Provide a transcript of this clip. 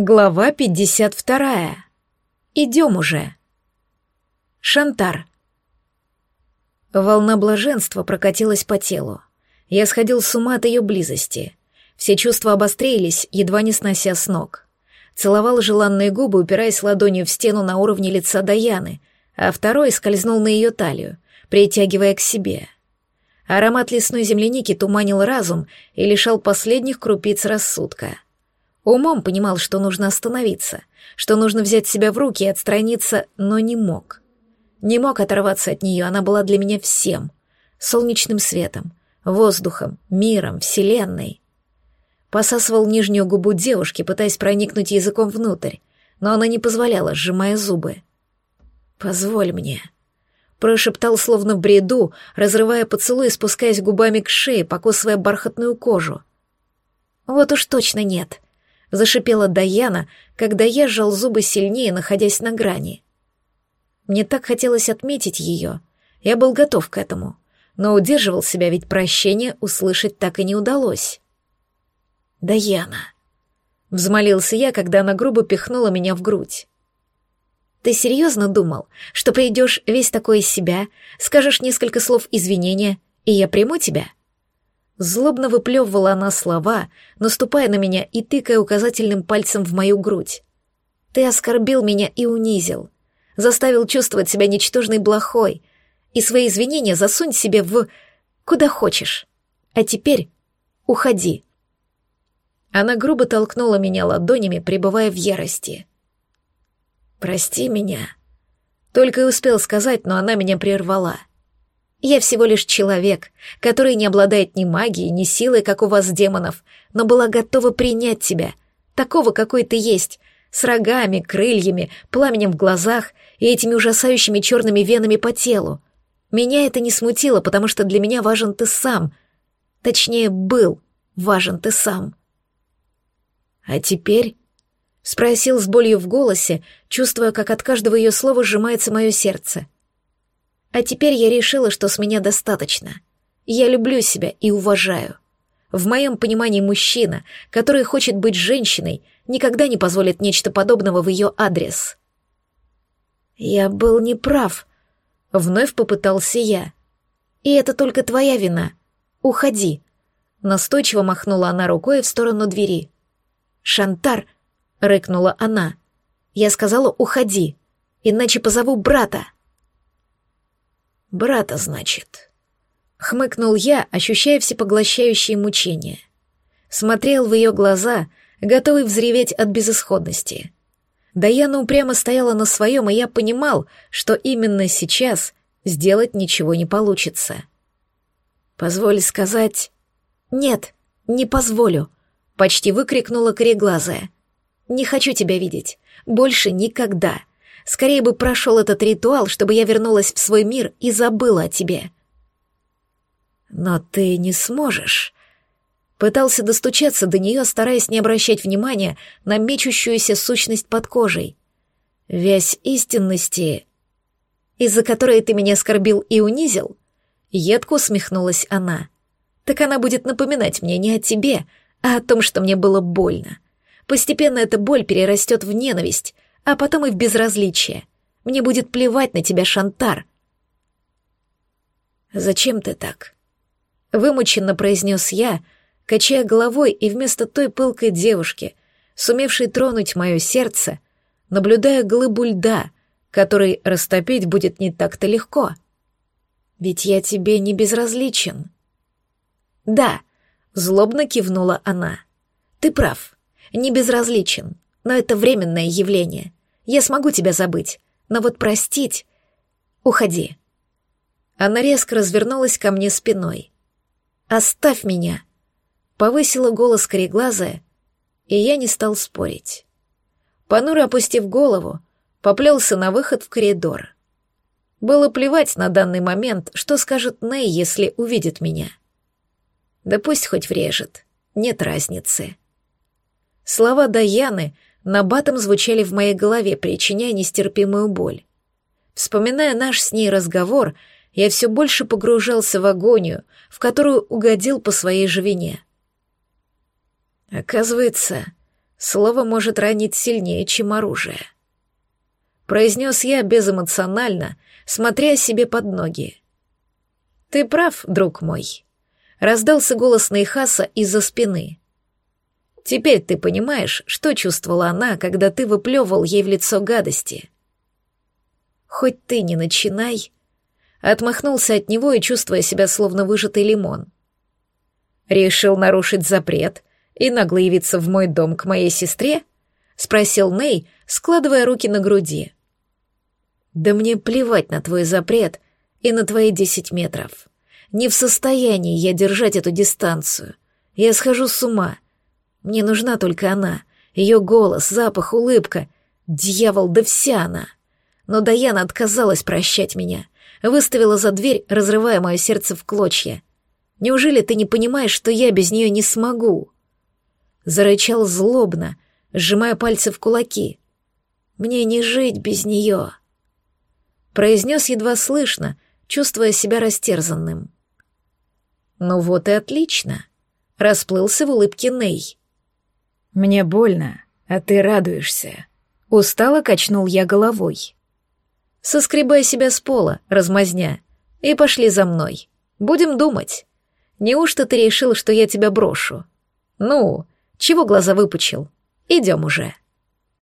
Глава 52. Идем уже. Шантар. Волна блаженства прокатилась по телу. Я сходил с ума от ее близости. Все чувства обострились, едва не снося с ног. Целовал желанные губы, упираясь ладонью в стену на уровне лица Даяны, а второй скользнул на ее талию, притягивая к себе. Аромат лесной земляники туманил разум и лишал последних крупиц рассудка — Умом понимал, что нужно остановиться, что нужно взять себя в руки и отстраниться, но не мог. Не мог оторваться от нее, она была для меня всем. Солнечным светом, воздухом, миром, вселенной. Посасывал нижнюю губу девушки, пытаясь проникнуть языком внутрь, но она не позволяла, сжимая зубы. «Позволь мне», — прошептал словно бреду, разрывая поцелуй и спускаясь губами к шее, покусывая бархатную кожу. «Вот уж точно нет», — зашипела Даяна, когда я сжал зубы сильнее, находясь на грани. Мне так хотелось отметить ее. Я был готов к этому, но удерживал себя, ведь прощение услышать так и не удалось. «Даяна», — взмолился я, когда она грубо пихнула меня в грудь. «Ты серьезно думал, что придешь весь такой из себя, скажешь несколько слов извинения, и я приму тебя?» Злобно выплевывала она слова, наступая на меня и тыкая указательным пальцем в мою грудь. «Ты оскорбил меня и унизил, заставил чувствовать себя ничтожной блохой, и свои извинения засунь себе в... куда хочешь. А теперь уходи». Она грубо толкнула меня ладонями, пребывая в ярости. «Прости меня». Только и успел сказать, но она меня прервала. Я всего лишь человек, который не обладает ни магией, ни силой, как у вас, демонов, но была готова принять тебя, такого, какой ты есть, с рогами, крыльями, пламенем в глазах и этими ужасающими черными венами по телу. Меня это не смутило, потому что для меня важен ты сам. Точнее, был важен ты сам. А теперь... Спросил с болью в голосе, чувствуя, как от каждого ее слова сжимается мое сердце — а теперь я решила, что с меня достаточно. Я люблю себя и уважаю. В моем понимании мужчина, который хочет быть женщиной, никогда не позволит нечто подобного в ее адрес. Я был неправ. Вновь попытался я. И это только твоя вина. Уходи. Настойчиво махнула она рукой в сторону двери. «Шантар!» — рыкнула она. «Я сказала, уходи, иначе позову брата». «Брата, значит». Хмыкнул я, ощущая всепоглощающие мучения. Смотрел в ее глаза, готовый взреветь от безысходности. Даяна упрямо стояла на своем, и я понимал, что именно сейчас сделать ничего не получится. «Позволь сказать...» «Нет, не позволю», — почти выкрикнула кореглазая. «Не хочу тебя видеть. Больше никогда. Скорее бы прошел этот ритуал, чтобы я вернулась в свой мир и забыла о тебе. Но ты не сможешь. Пытался достучаться до нее, стараясь не обращать внимания на мечущуюся сущность под кожей. Вязь истинности, из-за которой ты меня оскорбил и унизил, едко усмехнулась она. Так она будет напоминать мне не о тебе, а о том, что мне было больно. Постепенно эта боль перерастет в ненависть, а потом и в безразличие. Мне будет плевать на тебя, Шантар. «Зачем ты так?» — вымученно произнес я, качая головой и вместо той пылкой девушки, сумевшей тронуть мое сердце, наблюдая глыбу льда, который растопить будет не так-то легко. «Ведь я тебе не безразличен». «Да», — злобно кивнула она. «Ты прав, не безразличен, но это временное явление. Я смогу тебя забыть, но вот простить... Уходи». Она резко развернулась ко мне спиной. «Оставь меня!» Повысила голос кореглазая, и я не стал спорить. Понуро опустив голову, поплелся на выход в коридор. Было плевать на данный момент, что скажет Ней, если увидит меня. Да пусть хоть врежет, нет разницы. Слова Даяны набатом звучали в моей голове, причиняя нестерпимую боль. Вспоминая наш с ней разговор, я все больше погружался в агонию, в которую угодил по своей же вине. Оказывается, Слово может ранить сильнее, чем оружие. Произнес я безэмоционально, смотря себе под ноги. Ты прав, друг мой. Раздался голос Нейхаса из-за спины. Теперь ты понимаешь, что чувствовала она, когда ты выплевывал ей в лицо гадости. Хоть ты не начинай. Отмахнулся от него и чувствуя себя словно выжатый лимон. Решил нарушить запрет и нагло явиться в мой дом к моей сестре? Спросил Ней, складывая руки на груди. Да мне плевать на твой запрет и на твои десять метров. Не в состоянии я держать эту дистанцию. Я схожу с ума. Мне нужна только она. Ее голос, запах, улыбка. Дьявол, да вся она. Но Даяна отказалась прощать меня. Выставила за дверь, разрывая мое сердце в клочья. Неужели ты не понимаешь, что я без нее не смогу?» Зарычал злобно, сжимая пальцы в кулаки. «Мне не жить без нее!» Произнес едва слышно, чувствуя себя растерзанным. «Ну вот и отлично!» — расплылся в улыбке Ней. «Мне больно, а ты радуешься!» Устало качнул я головой. «Соскребай себя с пола, размазня, и пошли за мной. Будем думать. Неужто ты решил, что я тебя брошу? Ну, чего глаза выпучил? Идем уже».